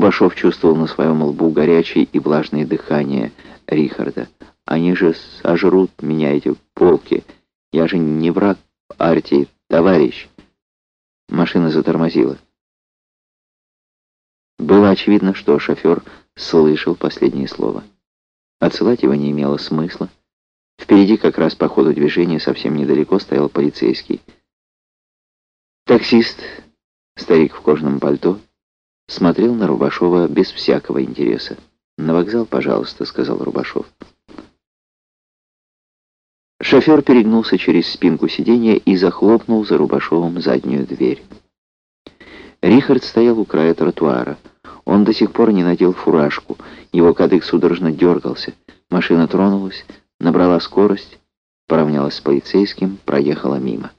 Рубашов чувствовал на своем лбу горячее и влажное дыхание Рихарда. «Они же сожрут меня, эти полки. Я же не враг партии, товарищ!» Машина затормозила. Было очевидно, что шофер слышал последнее слово. Отсылать его не имело смысла. Впереди как раз по ходу движения совсем недалеко стоял полицейский. Таксист, старик в кожаном пальто, смотрел на Рубашова без всякого интереса. «На вокзал, пожалуйста», — сказал Рубашов. Шофер перегнулся через спинку сиденья и захлопнул за Рубашовым заднюю дверь. Рихард стоял у края тротуара. Он до сих пор не надел фуражку. Его кадык судорожно дергался. Машина тронулась, набрала скорость, поравнялась с полицейским, проехала мимо.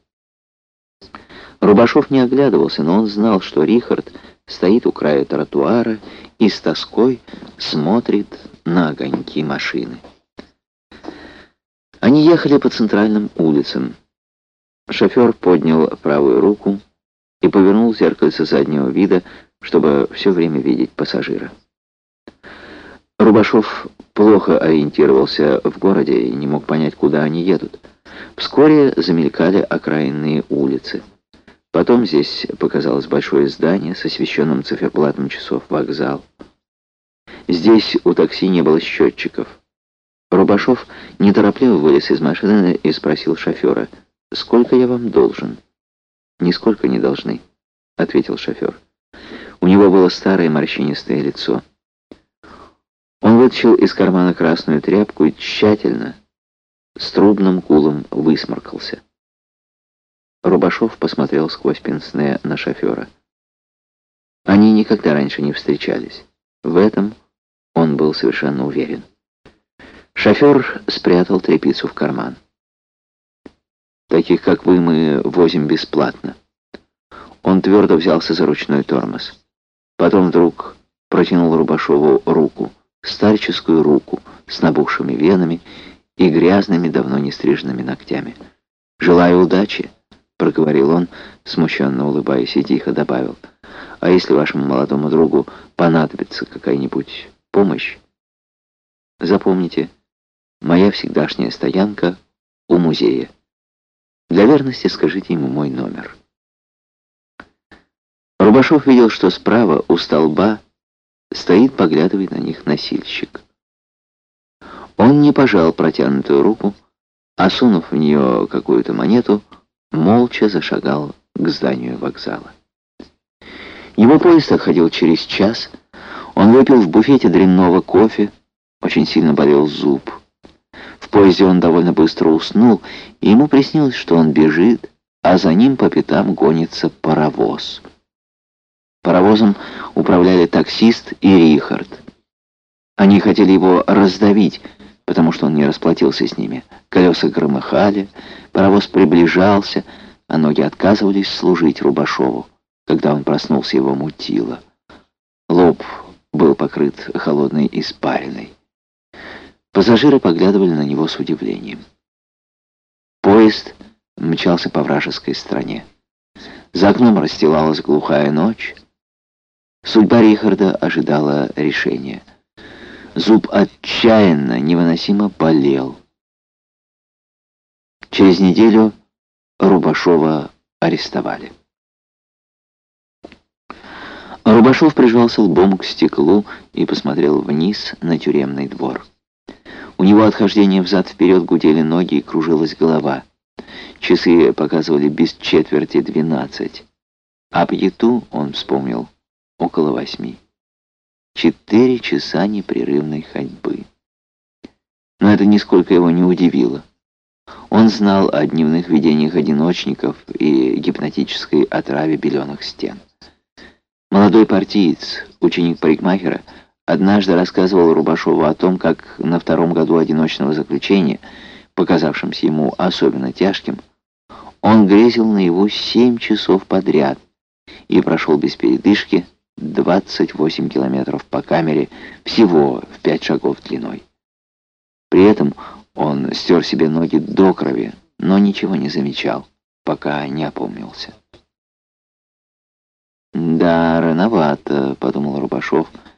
Рубашов не оглядывался, но он знал, что Рихард стоит у края тротуара и с тоской смотрит на огоньки машины. Они ехали по центральным улицам. Шофер поднял правую руку и повернул зеркальце заднего вида, чтобы все время видеть пассажира. Рубашов плохо ориентировался в городе и не мог понять, куда они едут. Вскоре замелькали окраинные улицы. Потом здесь показалось большое здание с освещенным циферблатом часов вокзал. Здесь у такси не было счетчиков. Рубашов неторопливо вылез из машины и спросил шофера, «Сколько я вам должен?» «Нисколько не должны», — ответил шофер. У него было старое морщинистое лицо. Он вытащил из кармана красную тряпку и тщательно, с трубным кулом высморкался. Рубашов посмотрел сквозь пенсне на шофера. Они никогда раньше не встречались. В этом он был совершенно уверен. Шофер спрятал тряпицу в карман. «Таких, как вы, мы возим бесплатно». Он твердо взялся за ручной тормоз. Потом вдруг протянул Рубашову руку старческую руку с набухшими венами и грязными, давно не стриженными ногтями. «Желаю удачи», — проговорил он, смущенно улыбаясь, и тихо добавил. «А если вашему молодому другу понадобится какая-нибудь помощь, запомните, моя всегдашняя стоянка у музея. Для верности скажите ему мой номер». Рубашов видел, что справа у столба Стоит, поглядывает на них носильщик. Он не пожал протянутую руку, а сунув в нее какую-то монету, молча зашагал к зданию вокзала. Его поезд отходил через час. Он выпил в буфете дрянного кофе, очень сильно болел зуб. В поезде он довольно быстро уснул, и ему приснилось, что он бежит, а за ним по пятам гонится паровоз. Паровозом управляли таксист и Рихард. Они хотели его раздавить, потому что он не расплатился с ними. Колеса громыхали, паровоз приближался, а ноги отказывались служить Рубашову. Когда он проснулся, его мутило. Лоб был покрыт холодной испариной. Пассажиры поглядывали на него с удивлением. Поезд мчался по вражеской стране. За окном расстилалась глухая ночь, Судьба Рихарда ожидала решения. Зуб отчаянно, невыносимо болел. Через неделю Рубашова арестовали. Рубашов прижался лбом к стеклу и посмотрел вниз на тюремный двор. У него отхождение взад-вперед гудели ноги и кружилась голова. Часы показывали без четверти двенадцать. А пьету он вспомнил около восьми. Четыре часа непрерывной ходьбы. Но это нисколько его не удивило. Он знал о дневных видениях одиночников и гипнотической отраве беленых стен. Молодой партиец, ученик парикмахера, однажды рассказывал Рубашову о том, как на втором году одиночного заключения, показавшемся ему особенно тяжким, он грезил на его семь часов подряд и прошел без передышки 28 километров по камере, всего в 5 шагов длиной. При этом он стер себе ноги до крови, но ничего не замечал, пока не опомнился. «Да, рановато», — подумал Рубашов, —